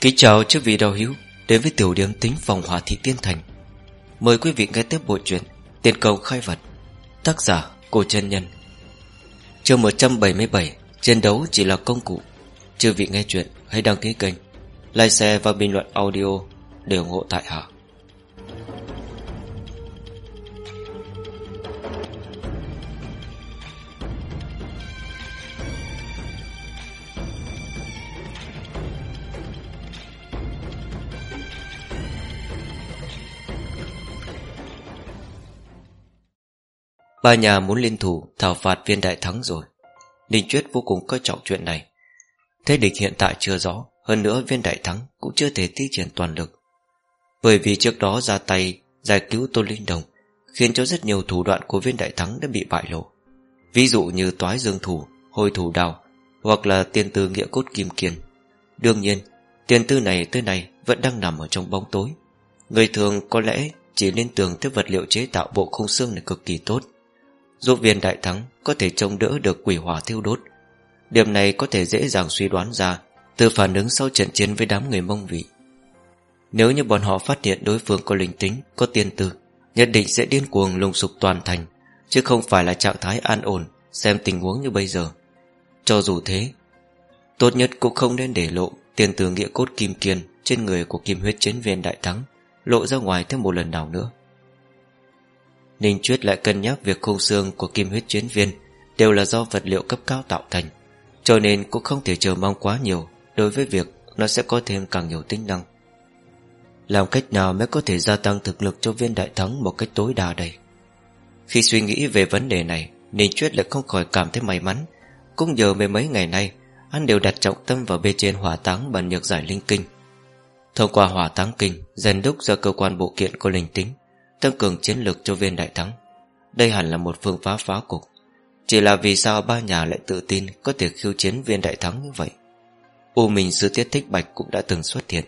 Kính chào chư vị đạo hữu, Đến với tiểu điểm tính phòng hỏa thị tiên thành. Mời quý vị nghe tiếp bộ truyện Tiền cầu khai vật, Tác giả Cô chân Nhân. Chương 177 Chiến đấu chỉ là công cụ. Chư vị nghe chuyện, hãy đăng ký kênh, Like share và bình luận audio Để ủng hộ tại hạ. Ba nhà muốn liên thủ thảo phạt viên đại thắng rồi. Ninh Chuyết vô cùng coi trọng chuyện này. Thế địch hiện tại chưa rõ, Hơn nữa viên đại thắng cũng chưa thể thi triển toàn lực. Bởi vì trước đó ra tay Giải cứu tôn Linh Đồng Khiến cho rất nhiều thủ đoạn của viên đại thắng đã bị bại lộ. Ví dụ như toái dương thủ Hồi thủ đào, Hoặc là tiên tư nghĩa cốt kim kiên. Đương nhiên, Tiền tư này tới này vẫn đang nằm ở trong bóng tối. Người thường có lẽ chỉ nên tưởng tới vật liệu chế tạo bộ khung xương này cực kỳ tốt. Giúp viên đại thắng Có thể trông đỡ được quỷ hỏa thiêu đốt. Điểm này có thể dễ dàng suy đoán ra Từ phản ứng sau trận chiến với đám người mông vị. Nếu như bọn họ phát hiện đối phương có linh tính, Có tiên tư, Nhất định sẽ điên cuồng lùng sục toàn thành, Chứ không phải là trạng thái an ổn, Xem tình huống như bây giờ. Cho dù thế, Tốt nhất cũng không nên để lộ Tiền từ nghĩa cốt kim kiên Trên người của kim huyết chiến viên đại thắng Lộ ra ngoài thêm một lần nào nữa. Ninh Chuyết lại cân nhắc việc khung xương của kim huyết chiến viên Đều là do vật liệu cấp cao tạo thành, Cho nên cũng không thể chờ mong quá nhiều, Đối với việc nó sẽ có thêm càng nhiều tính năng. Làm cách nào mới có thể gia tăng thực lực cho viên đại thắng một cách tối đa đây? Khi suy nghĩ về vấn đề này, Ninh Chuyết lại không khỏi cảm thấy may mắn. Cũng nhờ mấy mấy ngày nay Anh đều đặt trọng tâm vào bên trên hỏa táng bằng nhược giải linh kinh. Thông qua hỏa táng kinh Dần đúc ra cơ quan bộ kiện có linh tính. Tăng cường chiến lược cho viên đại thắng. Đây hẳn là một phương pháp phá cục. Chỉ là vì sao ba nhà lại tự tin Có thể khiêu chiến viên đại thắng như vậy? U Minh Sư Tiết Thích Bạch cũng đã từng xuất hiện.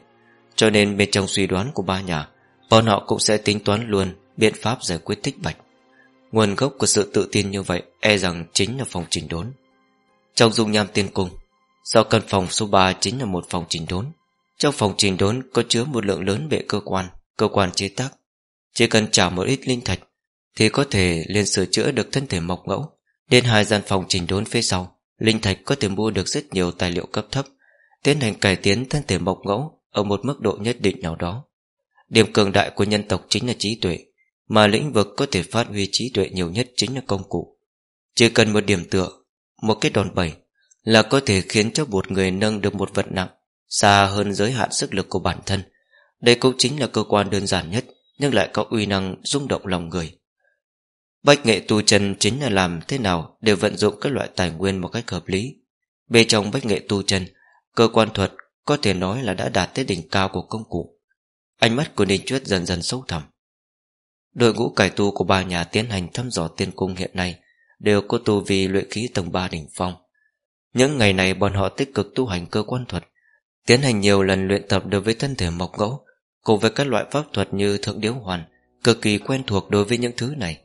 Cho nên bên trong suy đoán của ba nhà, Bọn họ cũng sẽ tính toán luôn Biện pháp giải quyết Thích Bạch. Nguồn gốc của sự tự tin như vậy E rằng chính là phòng trình đốn. Trong dung nham tiên cung Do căn phòng số 3 chính là một phòng trình đốn. Trong phòng trình đốn có chứa một lượng lớn bệ cơ quan Cơ quan chế tác chỉ cần trả một ít linh thạch, Thì có thể liền sửa chữa được thân thể mộc ngẫu Đến hai gian phòng trình đốn phía sau, Linh thạch có thể mua được rất nhiều tài liệu cấp thấp, Tiến hành cải tiến thân thể mộc ngẫu Ở một mức độ nhất định nào đó. Điểm cường đại của nhân tộc chính là trí tuệ, Mà lĩnh vực có thể phát huy trí tuệ nhiều nhất chính là công cụ. Chỉ cần một điểm tựa, Một cái đòn bẩy Là có thể khiến cho một người nâng được một vật nặng, Xa hơn giới hạn sức lực của bản thân. Đây cũng chính là cơ quan đơn giản nhất nhưng lại có uy năng rung động lòng người. Bách nghệ tu chân chính là làm thế nào Để vận dụng các loại tài nguyên một cách hợp lý? Bên trong bách nghệ tu chân, Cơ quan thuật có thể nói là đã đạt tới đỉnh cao của công cụ. Ánh mắt của Ninh Chuyết dần dần sâu thẳm. Đội ngũ cải tu của ba nhà tiến hành thăm dò tiên cung hiện nay Đều có tu vi luyện khí tầng 3 đỉnh phong. Những ngày này bọn họ tích cực tu hành cơ quan thuật, Tiến hành nhiều lần luyện tập đối với thân thể mộc ngẫu Cùng với các loại pháp thuật như thượng điếu hoàn, Cực kỳ quen thuộc đối với những thứ này.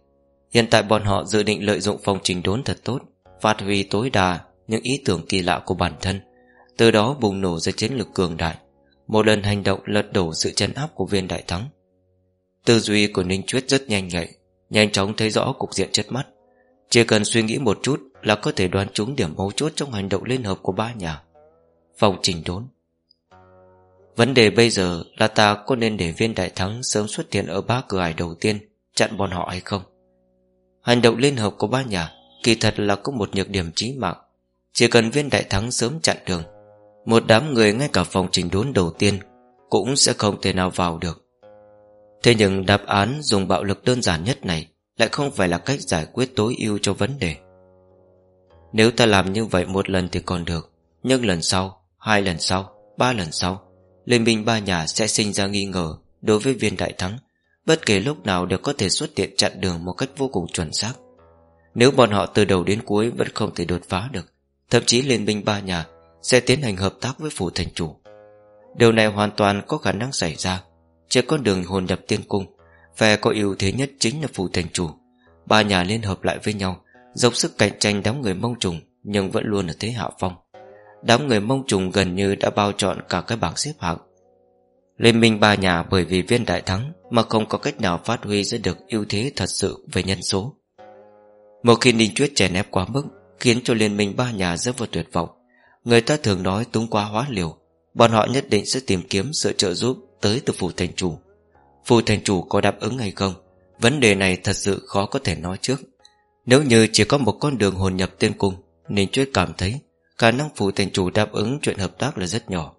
Hiện tại bọn họ dự định lợi dụng phòng trình đốn thật tốt, Phát huy tối đa Những ý tưởng kỳ lạ của bản thân. Từ đó bùng nổ ra chiến lược cường đại, Một lần hành động lật đổ sự chân áp của viên đại thắng. Tư duy của Ninh Chuyết rất nhanh nhạy, Nhanh chóng thấy rõ cục diện chất mắt. Chỉ cần suy nghĩ một chút Là có thể đoán trúng điểm mấu chốt Trong hành động liên hợp của ba nhà. Phòng trình đốn. Vấn đề bây giờ là ta có nên để viên đại thắng sớm xuất hiện ở ba cửa ải đầu tiên chặn bọn họ hay không? Hành động liên hợp của ba nhà kỳ thật là có một nhược điểm chí mạng. Chỉ cần viên đại thắng sớm chặn đường, một đám người ngay cả phòng trình đốn đầu tiên cũng sẽ không thể nào vào được. Thế nhưng đáp án dùng bạo lực đơn giản nhất này lại không phải là cách giải quyết tối ưu cho vấn đề. Nếu ta làm như vậy một lần thì còn được, nhưng lần sau, hai lần sau, ba lần sau Liên minh ba nhà sẽ sinh ra nghi ngờ Đối với viên đại thắng. Bất kể lúc nào đều có thể xuất hiện chặn đường Một cách vô cùng chuẩn xác. Nếu bọn họ từ đầu đến cuối vẫn không thể đột phá được, Thậm chí liên minh ba nhà Sẽ tiến hành hợp tác với phủ thành chủ. Điều này hoàn toàn có khả năng xảy ra. Trên con đường hồn nhập tiên cung, Phe có ưu thế nhất chính là phủ thành chủ. Ba nhà liên hợp lại với nhau, Dốc sức cạnh tranh đám người mông trùng Nhưng vẫn luôn ở thế hạ phong. Đám người mông trùng gần như đã bao trọn cả cái bảng xếp hạng. Liên minh ba nhà bởi vì viên đại thắng Mà không có cách nào phát huy ra được ưu thế thật sự về nhân số. Một khi Ninh Chuyết chèn ép quá mức, Khiến cho liên minh ba nhà rất vào tuyệt vọng. Người ta thường nói túng quá hóa liều, Bọn họ nhất định sẽ tìm kiếm sự trợ giúp Tới từ phủ thành chủ. Phủ thành chủ có đáp ứng hay không? Vấn đề này thật sự khó có thể nói trước. Nếu như chỉ có một con đường hồn nhập tiên cung, Ninh Chuyết cảm thấy Khả năng phủ thành chủ đáp ứng chuyện hợp tác là rất nhỏ.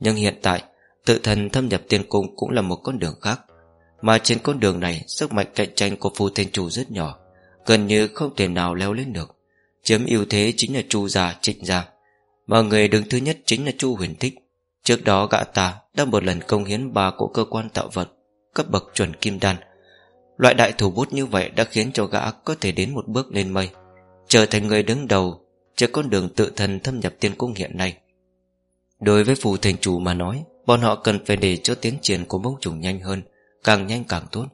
Nhưng hiện tại, Tự thần thâm nhập tiên cung cũng là một con đường khác. Mà trên con đường này, Sức mạnh cạnh tranh của phù thành chủ rất nhỏ, Gần như không thể nào leo lên được. Chiếm ưu thế chính là chu già trịnh gia. Mà người đứng thứ nhất chính là chu huyền thích. Trước đó gã ta đã một lần công hiến ba của cơ quan tạo vật, Cấp bậc chuẩn kim đan. Loại đại thủ bút như vậy đã khiến cho gã có thể đến một bước lên mây, Trở thành người đứng đầu trên con đường tự thân thâm nhập tiên cung hiện nay. Đối với phù thành chủ mà nói, Bọn họ cần phải để cho tiến triển của mông trùng nhanh hơn, Càng nhanh càng tốt,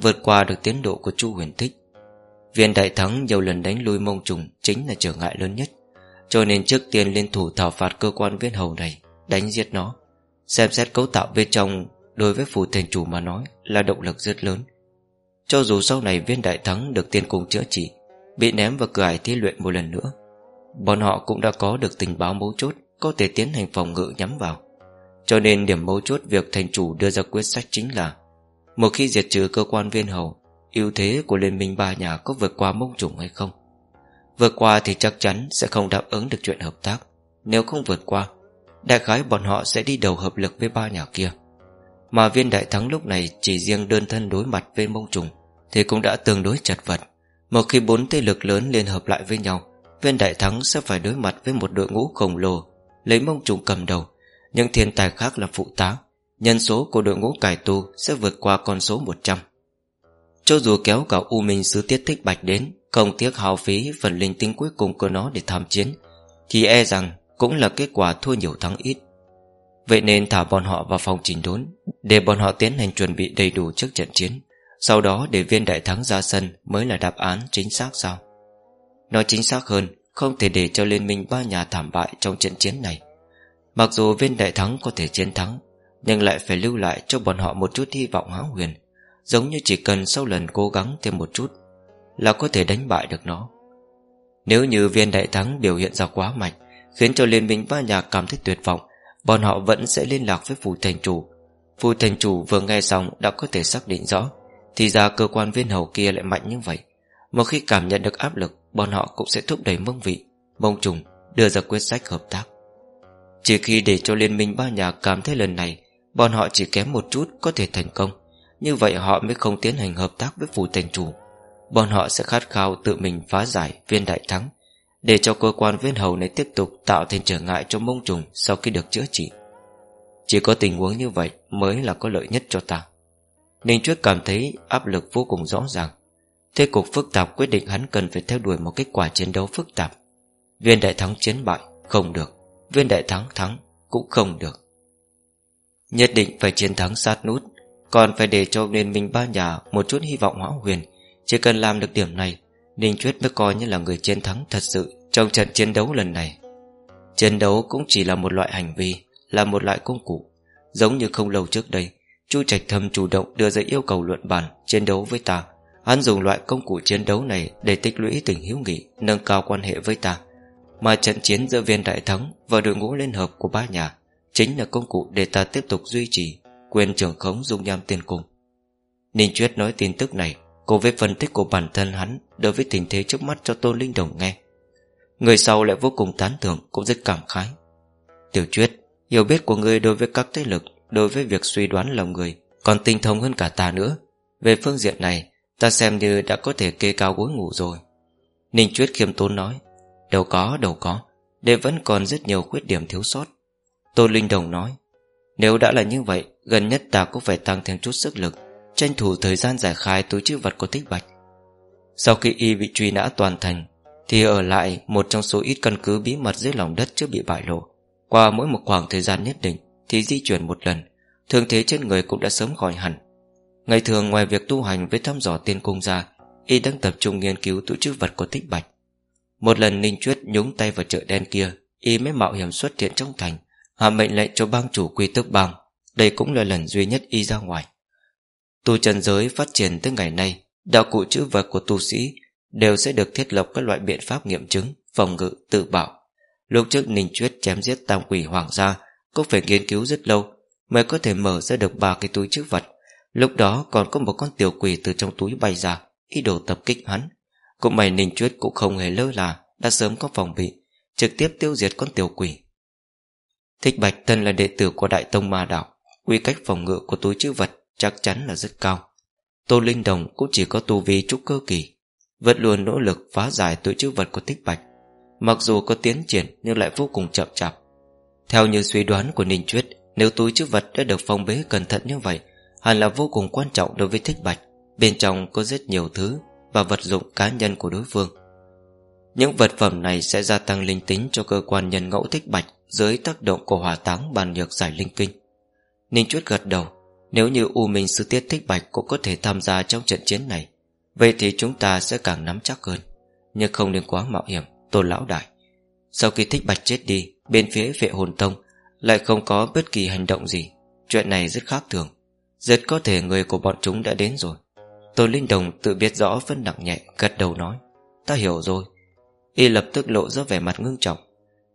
Vượt qua được tiến độ của chu huyền thích. Viên đại thắng nhiều lần đánh lui mông trùng Chính là trở ngại lớn nhất, Cho nên trước tiên liên thủ thảo phạt cơ quan viên hầu này, Đánh giết nó, Xem xét cấu tạo bên trong Đối với phù thành chủ mà nói Là động lực rất lớn. Cho dù sau này viên đại thắng được tiên cung chữa trị, Bị ném vào cửa ải thi luyện một lần nữa Bọn họ cũng đã có được tình báo mấu chốt, Có thể tiến hành phòng ngự nhắm vào. Cho nên điểm mấu chốt việc thành chủ đưa ra quyết sách chính là, Một khi diệt trừ cơ quan viên hầu, ưu thế của Liên minh ba nhà có vượt qua mông trùng hay không? Vượt qua thì chắc chắn sẽ không đáp ứng được chuyện hợp tác. Nếu không vượt qua, Đại khái bọn họ sẽ đi đầu hợp lực với ba nhà kia. Mà viên đại thắng lúc này chỉ riêng đơn thân đối mặt với mông trùng, Thì cũng đã tương đối chật vật. Một khi bốn thế lực lớn liên hợp lại với nhau Viên đại thắng sẽ phải đối mặt với một đội ngũ khổng lồ, Lấy mông trùng cầm đầu. Những thiên tài khác là phụ tá. Nhân số của đội ngũ cải tu Sẽ vượt qua con số 100 Cho dù kéo cả U Minh Sứ Tiết Thích Bạch đến, Không tiếc hào phí phần linh tinh cuối cùng của nó để tham chiến, Thì e rằng Cũng là kết quả thua nhiều thắng ít. Vậy nên thả bọn họ vào phòng trình đốn, Để bọn họ tiến hành chuẩn bị đầy đủ trước trận chiến. Sau đó để viên đại thắng ra sân Mới là đáp án chính xác sao? Nói chính xác hơn, Không thể để cho liên minh ba nhà thảm bại Trong trận chiến này. Mặc dù viên đại thắng có thể chiến thắng, Nhưng lại phải lưu lại cho bọn họ một chút hy vọng hão huyền, Giống như chỉ cần sau lần cố gắng thêm một chút Là có thể đánh bại được nó. Nếu như viên đại thắng biểu hiện ra quá mạnh, Khiến cho liên minh ba nhà cảm thấy tuyệt vọng, Bọn họ vẫn sẽ liên lạc với phù thành chủ. Phù thành chủ vừa nghe xong Đã có thể xác định rõ, Thì ra cơ quan viên hầu kia lại mạnh như vậy. Một khi cảm nhận được áp lực Bọn họ cũng sẽ thúc đẩy mông vị. Mông trùng đưa ra quyết sách hợp tác. Chỉ khi để cho liên minh ba nhà cảm thấy lần này, Bọn họ chỉ kém một chút có thể thành công. Như vậy họ mới không tiến hành hợp tác với phủ thành chủ. Bọn họ sẽ khát khao tự mình phá giải viên đại thắng, Để cho cơ quan viên hầu này tiếp tục tạo thêm trở ngại cho mông trùng sau khi được chữa trị. Chỉ có tình huống như vậy mới là có lợi nhất cho ta. Ninh Chuyết cảm thấy áp lực vô cùng rõ ràng. Thế cục phức tạp quyết định hắn cần phải theo đuổi một kết quả chiến đấu phức tạp. Viên đại thắng chiến bại, không được. Viên đại thắng thắng, Cũng không được. Nhất định phải chiến thắng sát nút. Còn phải để cho liên minh ba nhà Một chút hy vọng hão huyền. Chỉ cần làm được điểm này, Ninh Chuyết mới coi như là người chiến thắng thật sự Trong trận chiến đấu lần này. Chiến đấu cũng chỉ là một loại hành vi, Là một loại công cụ. Giống như không lâu trước đây, Chu Trạch Thâm chủ động đưa ra yêu cầu luận bàn Chiến đấu với ta. Hắn dùng loại công cụ chiến đấu này Để tích lũy tình hiếu nghị, Nâng cao quan hệ với ta. Mà trận chiến giữa viên đại thắng Và đội ngũ liên hợp của ba nhà Chính là công cụ để ta tiếp tục duy trì Quyền trưởng khống dung nham tiên cung. Ninh Chuyết nói tin tức này Cùng với phân tích của bản thân hắn Đối với tình thế trước mắt cho Tôn Linh Đồng nghe. Người sau lại vô cùng tán thưởng, Cũng rất cảm khái. Tiểu Chuyết, Hiểu biết của người đối với các thế lực, Đối với việc suy đoán lòng người Còn tinh thông hơn cả ta nữa. Về phương diện này Ta xem như đã có thể kê cao gối ngủ rồi. Ninh Chuyết khiêm tốn nói Đâu có, đâu có Đệ vẫn còn rất nhiều khuyết điểm thiếu sót. Tô Linh Đồng nói Nếu đã là như vậy Gần nhất ta cũng phải tăng thêm chút sức lực Tranh thủ thời gian giải khai túi chữ vật của Tích Bạch. Sau khi y bị truy nã toàn thành Thì ở lại một trong số ít căn cứ bí mật dưới lòng đất chưa bị bại lộ. Qua mỗi một khoảng thời gian nhất định Thì di chuyển một lần Thương thế trên người cũng đã sớm khỏi hẳn. Ngày thường ngoài việc tu hành với thăm dò tiên cung ra Y đang tập trung nghiên cứu tụ chữ vật của Tích Bạch. Một lần Ninh Chuyết nhúng tay vào chợ đen kia Y mới mạo hiểm xuất hiện trong thành Hạ mệnh lệnh cho bang chủ quy tức bang. Đây cũng là lần duy nhất Y ra ngoài. Tu trần giới phát triển tới ngày nay Đạo cụ chữ vật của tu sĩ Đều sẽ được thiết lập các loại biện pháp nghiệm chứng Phòng ngự, tự bảo. Lúc trước Ninh Chuyết chém giết tam quỷ hoàng gia Cũng phải nghiên cứu rất lâu Mới có thể mở ra được ba cái túi chữ vật. Lúc đó còn có một con tiểu quỷ từ trong túi bay ra, Ý đồ tập kích hắn. Cũng mày Ninh Chuyết cũng không hề lơ là, Đã sớm có phòng bị, Trực tiếp tiêu diệt con tiểu quỷ. Thích Bạch Tân là đệ tử của Đại Tông Ma Đạo, Quy cách phòng ngự của túi chữ vật Chắc chắn là rất cao. Tô Linh Đồng cũng chỉ có tu vi trúc cơ kỳ, Vẫn luôn nỗ lực phá giải túi chữ vật của Thích Bạch. Mặc dù có tiến triển Nhưng lại vô cùng chậm chạp. Theo như suy đoán của Ninh Chuyết, Nếu túi chữ vật đã được phong bế cẩn thận như vậy Hẳn là vô cùng quan trọng đối với Thích Bạch. Bên trong có rất nhiều thứ Và vật dụng cá nhân của đối phương. Những vật phẩm này sẽ gia tăng linh tính Cho cơ quan nhân ngẫu Thích Bạch Dưới tác động của hỏa táng bàn nhược giải linh kinh. Ninh Chuyết gật đầu, Nếu như U Minh Sư Tiết Thích Bạch Cũng có thể tham gia trong trận chiến này, Vậy thì chúng ta sẽ càng nắm chắc hơn. Nhưng không nên quá mạo hiểm, Tôn Lão Đại. Sau khi Thích Bạch chết đi, Bên phía vệ hồn tông Lại không có bất kỳ hành động gì. Chuyện này rất khác thường. Rất có thể người của bọn chúng đã đến rồi. Tôn Linh Đồng tự biết rõ phân nặng nhẹ Gật đầu nói, Ta hiểu rồi. Y lập tức lộ ra vẻ mặt ngưng trọng.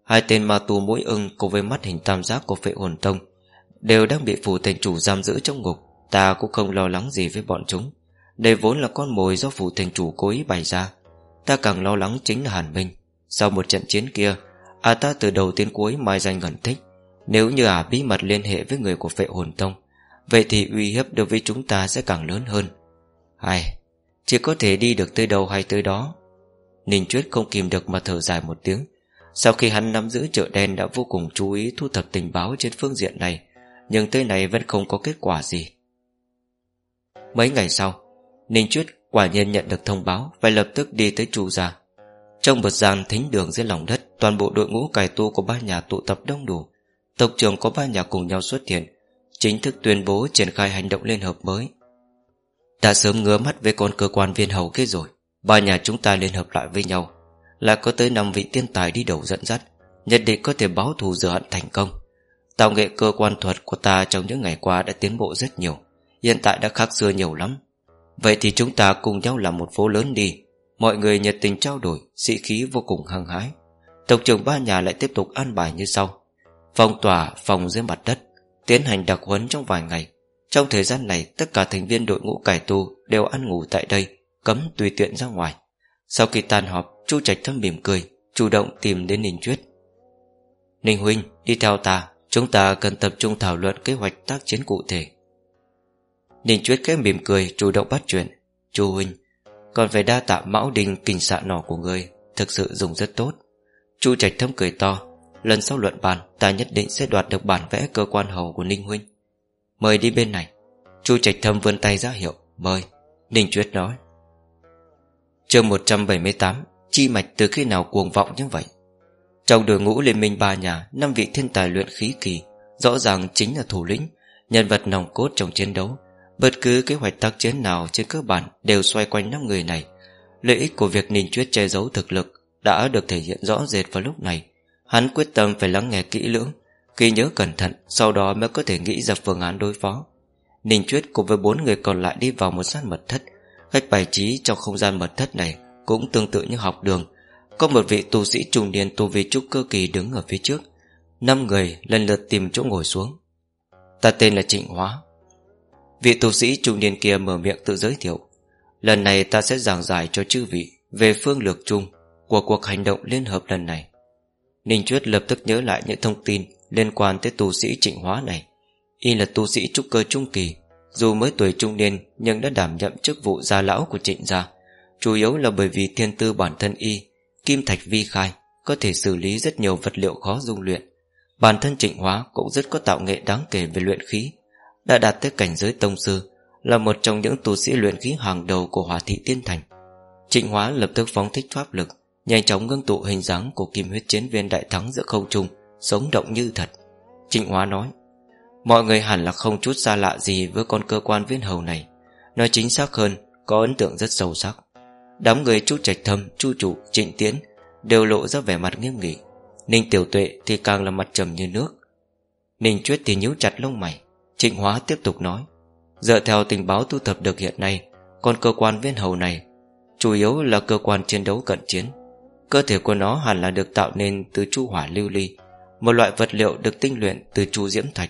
Hai tên ma tu mũi ưng cùng với mắt hình tam giác của phệ hồn tông Đều đang bị phủ thành chủ giam giữ trong ngục. Ta cũng không lo lắng gì với bọn chúng. Đây vốn là con mồi do phủ thành chủ cố ý bày ra. Ta càng lo lắng chính là Hàn Minh. Sau một trận chiến kia À ta từ đầu đến cuối mai danh gần thích. Nếu như à bí mật liên hệ với người của phệ hồn tông Vậy thì uy hiếp đối với chúng ta sẽ càng lớn hơn. Ai, Chỉ có thể đi được tới đâu hay tới đó. Ninh Chuyết không kìm được mà thở dài một tiếng. Sau khi hắn nắm giữ chợ đen đã vô cùng chú ý thu thập tình báo trên phương diện này, Nhưng tới này vẫn không có kết quả gì. Mấy ngày sau, Ninh Chuyết quả nhiên nhận được thông báo Và lập tức đi tới chu gia. Trong một gian thính đường dưới lòng đất, Toàn bộ đội ngũ cải tu của ba nhà tụ tập đông đủ. Tộc trưởng có ba nhà cùng nhau xuất hiện Chính thức tuyên bố triển khai hành động liên hợp mới. Đã sớm ngứa mắt với con cơ quan viên hầu kia rồi. Ba nhà chúng ta liên hợp lại với nhau. Là có tới 5 vị tiên tài đi đầu dẫn dắt, Nhất định có thể báo thù rửa hận thành công. Tạo nghệ cơ quan thuật của ta trong những ngày qua đã tiến bộ rất nhiều, Hiện tại đã khác xưa nhiều lắm. Vậy thì chúng ta cùng nhau làm một phố lớn đi. Mọi người nhiệt tình trao đổi, Sĩ khí vô cùng hăng hái. Tộc trưởng ba nhà lại tiếp tục an bài như sau. Phong tỏa phòng dưới mặt đất. Tiến hành đặc huấn trong vài ngày. Trong thời gian này, tất cả thành viên đội ngũ cải tu Đều ăn ngủ tại đây, Cấm tùy tiện ra ngoài. Sau khi tan họp, Chu Trạch thâm mỉm cười, Chủ động tìm đến Ninh Chuyết. Ninh Huynh, đi theo ta, Chúng ta cần tập trung thảo luận kế hoạch tác chiến cụ thể. Ninh Chuyết khẽ mỉm cười, Chủ động bắt chuyện. Chu Huynh, Còn phải đa tạ mão đình kinh xạ nỏ của người Thực sự dùng rất tốt. Chu Trạch thâm cười to. Lần sau luận bàn, ta nhất định sẽ đoạt được bản vẽ cơ quan hầu của Ninh Huynh. Mời đi bên này. Chu Trạch Thâm vươn tay ra hiệu, Mời. Ninh Chuyết nói. Chương 178 Chi mạch từ khi nào cuồng vọng như vậy? Trong đội ngũ liên minh ba nhà, năm vị thiên tài luyện khí kỳ, Rõ ràng chính là thủ lĩnh, Nhân vật nòng cốt trong chiến đấu. Bất cứ kế hoạch tác chiến nào trên cơ bản Đều xoay quanh năm người này. Lợi ích của việc Ninh Chuyết che giấu thực lực Đã được thể hiện rõ rệt vào lúc này. Hắn quyết tâm phải lắng nghe kỹ lưỡng, Khi nhớ cẩn thận, Sau đó mới có thể nghĩ ra phương án đối phó. Ninh Chuyết cùng với bốn người còn lại đi vào một sát mật thất. Cách bài trí trong không gian mật thất này Cũng tương tự như học đường. Có một vị tu sĩ trùng niên tu vi trúc cơ kỳ đứng ở phía trước. Năm người lần lượt tìm chỗ ngồi xuống. Ta tên là Trịnh Hóa. Vị tu sĩ trung niên kia mở miệng tự giới thiệu. Lần này ta sẽ giảng giải cho chư vị Về phương lược chung Của cuộc hành động liên hợp lần này. Ninh Chuyết lập tức nhớ lại những thông tin Liên quan tới tu sĩ trịnh hóa này. Y là tu sĩ trúc cơ trung kỳ, Dù mới tuổi trung niên Nhưng đã đảm nhậm chức vụ gia lão của trịnh gia. Chủ yếu là bởi vì thiên tư bản thân Y, Kim thạch vi khai, Có thể xử lý rất nhiều vật liệu khó dung luyện. Bản thân trịnh hóa cũng rất có tạo nghệ đáng kể về luyện khí, Đã đạt tới cảnh giới tông sư, Là một trong những tu sĩ luyện khí hàng đầu của Hòa thị tiên thành. Trịnh hóa lập tức phóng thích pháp lực Nhanh chóng ngưng tụ hình dáng của kim huyết chiến viên đại thắng giữa không trung Sống động như thật. Trịnh Hóa nói Mọi người hẳn là không chút xa lạ gì với con cơ quan viên hầu này. Nói chính xác hơn Có ấn tượng rất sâu sắc. Đám người chú trạch thâm, chu chủ, trịnh tiến Đều lộ ra vẻ mặt nghiêm nghị. Ninh Tiểu Tuệ thì càng là mặt trầm như nước. Ninh Chuyết thì nhíu chặt lông mày. Trịnh Hóa tiếp tục nói Dựa theo tình báo thu thập được hiện nay con cơ quan viên hầu này Chủ yếu là cơ quan chiến đấu cận chiến. Cơ thể của nó hẳn là được tạo nên Từ chu hỏa lưu ly, Một loại vật liệu được tinh luyện từ chu diễm thạch.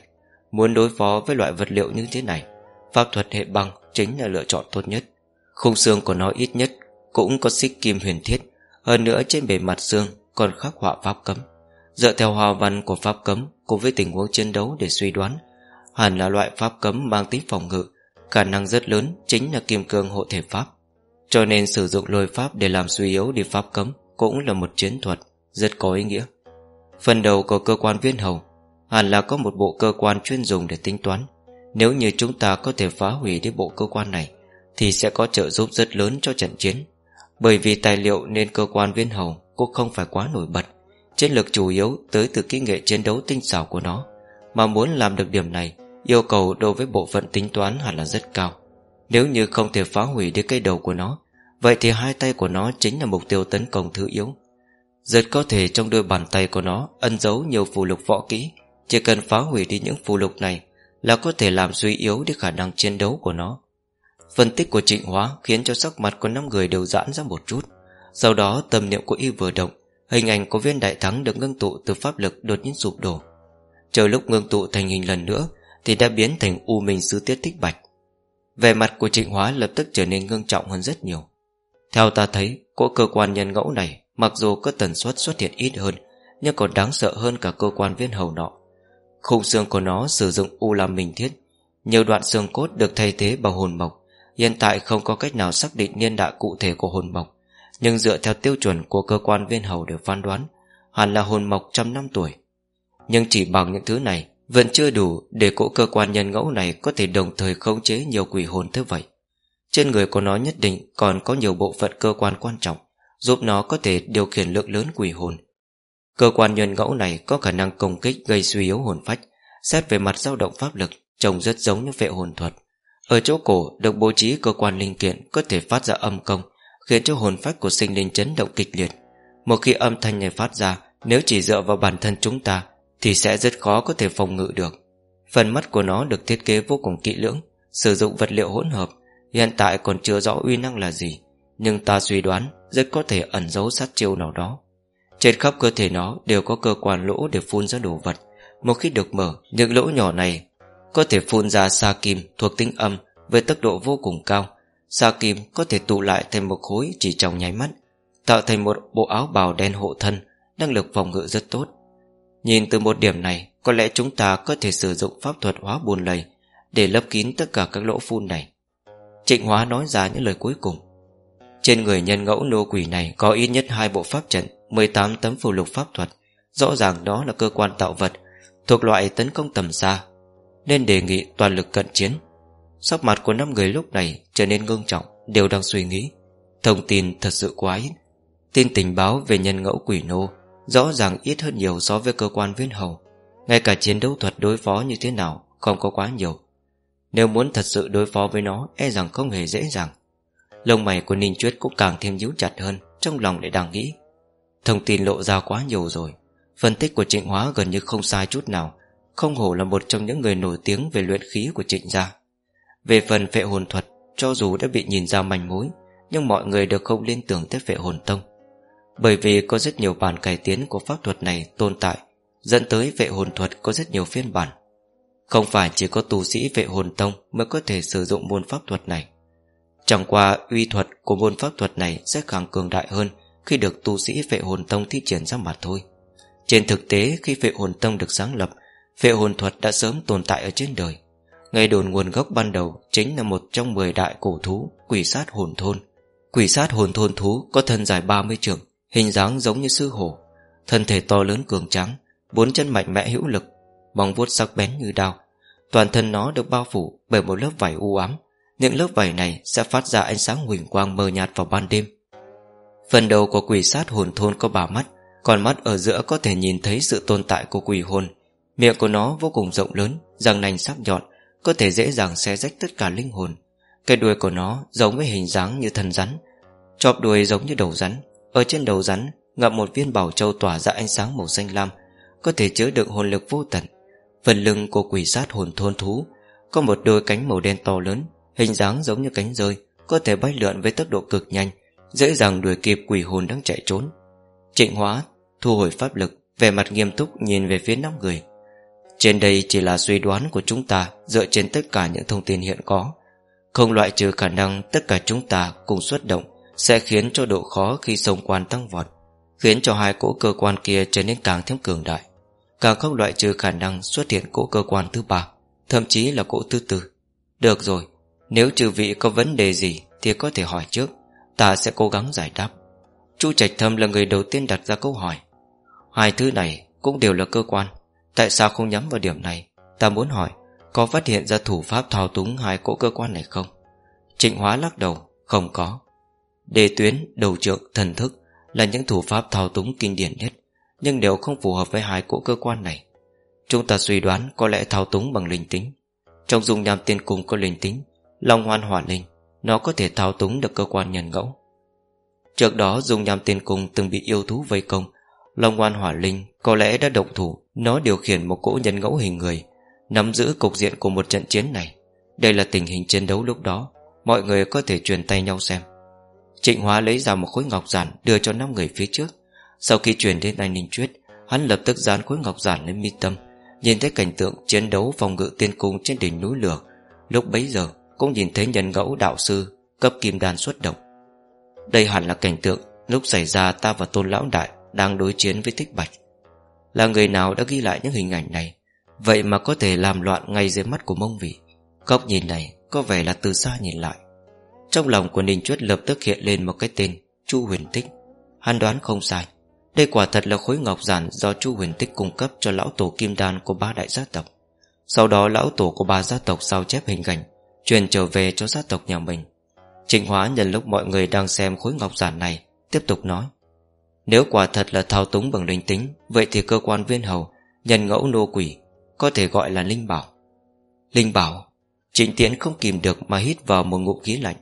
Muốn đối phó với loại vật liệu như thế này, Pháp thuật hệ băng chính là lựa chọn tốt nhất. Khung xương của nó ít nhất Cũng có xích kim huyền thiết, Hơn nữa trên bề mặt xương còn khắc họa pháp cấm. Dựa theo hòa văn của pháp cấm Cùng với tình huống chiến đấu để suy đoán, Hẳn là loại pháp cấm mang tính phòng ngự, Khả năng rất lớn chính là kim cương hộ thể pháp. Cho nên sử dụng lôi pháp để làm suy yếu đi pháp cấm. Cũng là một chiến thuật Rất có ý nghĩa. Phần đầu của cơ quan viên hầu Hẳn là có một bộ cơ quan chuyên dùng để tính toán. Nếu như chúng ta có thể phá hủy đi bộ cơ quan này, Thì sẽ có trợ giúp rất lớn cho trận chiến. Bởi vì tài liệu nên cơ quan viên hầu Cũng không phải quá nổi bật. Chiến lược chủ yếu tới từ kỹ nghệ chiến đấu tinh xảo của nó. Mà muốn làm được điểm này, Yêu cầu đối với bộ phận tính toán hẳn là rất cao. Nếu như không thể phá hủy đi cây đầu của nó Vậy thì hai tay của nó chính là mục tiêu tấn công thứ yếu. Rất có thể trong đôi bàn tay của nó Ân giấu nhiều phù lục võ kỹ. Chỉ cần phá hủy đi những phù lục này Là có thể làm suy yếu đi khả năng chiến đấu của nó. Phân tích của trịnh hóa Khiến cho sắc mặt của năm người đều giãn ra một chút. Sau đó, tâm niệm của y vừa động, Hình ảnh của viên đại thắng được ngưng tụ từ pháp lực đột nhiên sụp đổ. Chờ lúc ngưng tụ thành hình lần nữa, Thì đã biến thành U Minh Sứ Tiết Thích Bạch. Vẻ mặt của trịnh hóa lập tức trở nên ngưng trọng hơn rất nhiều. Theo ta thấy, Cỗ cơ quan nhân ngẫu này Mặc dù có tần suất xuất hiện ít hơn, Nhưng còn đáng sợ hơn cả cơ quan viên hầu nọ. Khung xương của nó sử dụng U làm mình thiết, Nhiều đoạn xương cốt được thay thế bằng hồn mộc. Hiện tại không có cách nào xác định niên đại cụ thể của hồn mộc, Nhưng dựa theo tiêu chuẩn của cơ quan viên hầu để phán đoán, Hẳn là hồn mộc trăm năm tuổi. Nhưng chỉ bằng những thứ này, Vẫn chưa đủ để cỗ cơ quan nhân ngẫu này Có thể đồng thời khống chế nhiều quỷ hồn thế vậy. Trên người của nó nhất định Còn có nhiều bộ phận cơ quan quan trọng, Giúp nó có thể điều khiển lượng lớn quỷ hồn. Cơ quan nhân ngẫu này Có khả năng công kích gây suy yếu hồn phách, Xét về mặt dao động pháp lực, Trông rất giống như vệ hồn thuật. Ở chỗ cổ được bố trí cơ quan linh kiện Có thể phát ra âm công, Khiến cho hồn phách của sinh linh chấn động kịch liệt. Một khi âm thanh này phát ra, Nếu chỉ dựa vào bản thân chúng ta, Thì sẽ rất khó có thể phòng ngự được. Phần mắt của nó được thiết kế vô cùng kỹ lưỡng, Sử dụng vật liệu hỗn hợp Hiện tại còn chưa rõ uy năng là gì, Nhưng ta suy đoán Rất có thể ẩn giấu sát chiêu nào đó. Trên khắp cơ thể nó đều có cơ quan lỗ để phun ra đồ vật. Một khi được mở, Những lỗ nhỏ này Có thể phun ra sa kim thuộc tính âm Với tốc độ vô cùng cao. Sa kim có thể tụ lại thành một khối chỉ trong nháy mắt, Tạo thành một bộ áo bào đen hộ thân, Năng lực phòng ngự rất tốt. Nhìn từ một điểm này, Có lẽ chúng ta có thể sử dụng pháp thuật hóa buồn lầy Để lấp kín tất cả các lỗ phun này. Trịnh Hóa nói ra những lời cuối cùng. Trên người nhân ngẫu nô quỷ này Có ít nhất hai bộ pháp trận 18 tấm phù lục pháp thuật. Rõ ràng đó là cơ quan tạo vật, Thuộc loại tấn công tầm xa, Nên đề nghị toàn lực cận chiến. Sắc mặt của năm người lúc này trở nên ngưng trọng, Đều đang suy nghĩ. Thông tin thật sự quá ít. Tin tình báo về nhân ngẫu quỷ nô Rõ ràng ít hơn nhiều so với cơ quan viên hầu. Ngay cả chiến đấu thuật đối phó như thế nào Không có quá nhiều. Nếu muốn thật sự đối phó với nó E rằng không hề dễ dàng. Lông mày của Ninh Chuyết cũng càng thêm nhíu chặt hơn, Trong lòng để đang nghĩ. Thông tin lộ ra quá nhiều rồi. Phân tích của trịnh hóa gần như không sai chút nào. Không hổ là một trong những người nổi tiếng Về luyện khí của trịnh gia. Về phần phệ hồn thuật, Cho dù đã bị nhìn ra manh mối, Nhưng mọi người đều không liên tưởng tới phệ hồn tông. Bởi vì có rất nhiều bản cải tiến Của pháp thuật này tồn tại, Dẫn tới vệ hồn thuật có rất nhiều phiên bản. Không phải chỉ có tu sĩ vệ hồn tông Mới có thể sử dụng môn pháp thuật này. Chẳng qua, uy thuật của môn pháp thuật này Sẽ càng cường đại hơn Khi được tu sĩ vệ hồn tông thi triển ra mặt thôi. Trên thực tế, khi vệ hồn tông được sáng lập, Vệ hồn thuật đã sớm tồn tại ở trên đời. Ngày đồn nguồn gốc ban đầu Chính là một trong 10 đại cổ thú, Quỷ sát hồn thôn. Quỷ sát hồn thôn thú có thân dài 30 trường Hình dáng giống như sư hổ. Thân thể to lớn cường trắng Bốn chân mạnh mẽ hữu lực, Bóng vuốt sắc bén như đao Toàn thân nó được bao phủ bởi một lớp vải u ám. Những lớp vải này sẽ phát ra ánh sáng huỳnh quang mờ nhạt vào ban đêm. Phần đầu của quỷ sát hồn thôn có ba mắt, Còn mắt ở giữa có thể nhìn thấy sự tồn tại của quỷ hồn. Miệng của nó vô cùng rộng lớn, Răng nành sắc nhọn, có thể dễ dàng xé rách tất cả linh hồn. Cái đuôi của nó giống với hình dáng như thân rắn Chọp đuôi giống như đầu rắn. Ở trên đầu rắn, Ngậm một viên bảo châu tỏa ra ánh sáng màu xanh lam, Có thể chứa đựng hồn lực vô tận. Phần lưng của quỷ sát hồn thôn thú. Có một đôi cánh màu đen to lớn, Hình dáng giống như cánh rơi, Có thể bay lượn với tốc độ cực nhanh, Dễ dàng đuổi kịp quỷ hồn đang chạy trốn. Trịnh hóa Thu hồi pháp lực về mặt nghiêm túc nhìn về phía năm người. Trên đây chỉ là suy đoán của chúng ta, Dựa trên tất cả những thông tin hiện có. Không loại trừ khả năng Tất cả chúng ta cùng xuất động Sẽ khiến cho độ khó khi sông quan tăng vọt, Khiến cho hai cỗ cơ quan kia trở nên càng thêm cường đại. Càng không loại trừ khả năng xuất hiện cỗ cơ quan thứ ba Thậm chí là cỗ thứ tư. Được rồi Nếu trừ vị có vấn đề gì Thì có thể hỏi trước Ta sẽ cố gắng giải đáp. Chu Trạch Thâm là người đầu tiên đặt ra câu hỏi. Hai thứ này cũng đều là cơ quan Tại sao không nhắm vào điểm này? Ta muốn hỏi Có phát hiện ra thủ pháp thao túng hai cỗ cơ quan này không? Trịnh hóa lắc đầu Không có. Đề tuyến, đầu trượng, thần thức Là những thủ pháp thao túng kinh điển nhất. Nhưng đều không phù hợp với hai cỗ cơ quan này. Chúng ta suy đoán có lẽ thao túng bằng linh tính. Trong dung nham tiên cung có linh tính, Long hoan hỏa linh, Nó có thể thao túng được cơ quan nhân ngẫu. Trước đó, dung nham tiên cung từng bị yêu thú vây công, Long hoan hỏa linh có lẽ đã động thủ, Nó điều khiển một cỗ nhân ngẫu hình người, Nắm giữ cục diện của một trận chiến này. Đây là tình hình chiến đấu lúc đó, Mọi người có thể truyền tay nhau xem. Trịnh Hóa lấy ra một khối ngọc giản Đưa cho năm người phía trước. Sau khi truyền đến tay Ninh Chuyết, Hắn lập tức dán khối ngọc giản lên mi tâm, Nhìn thấy cảnh tượng chiến đấu phòng ngự tiên cung Trên đỉnh núi lửa. Lúc bấy giờ, cũng nhìn thấy nhân ngẫu đạo sư, Cấp kim đan xuất động. Đây hẳn là cảnh tượng Lúc xảy ra ta và tôn lão đại đang đối chiến với thích bạch. Là người nào đã ghi lại những hình ảnh này? Vậy mà có thể làm loạn ngay dưới mắt của mông vị. Góc nhìn này Có vẻ là từ xa nhìn lại. Trong lòng của Ninh Chuất lập tức hiện lên một cái tên, Chu Huyền Tích. Hắn đoán không sai đây quả thật là khối ngọc giản do Chu Huyền Tích cung cấp cho lão tổ kim đan của ba đại gia tộc. Sau đó lão tổ của ba gia tộc sao chép hình ảnh Truyền trở về cho gia tộc nhà mình. Trịnh Hóa nhân lúc mọi người đang xem khối ngọc giản này Tiếp tục nói nếu quả thật là thao túng bằng linh tính Vậy thì cơ quan viên hầu Nhân ngẫu nô quỷ Có thể gọi là linh bảo. Linh bảo Trịnh tiến không kìm được mà hít vào một ngụm khí lạnh.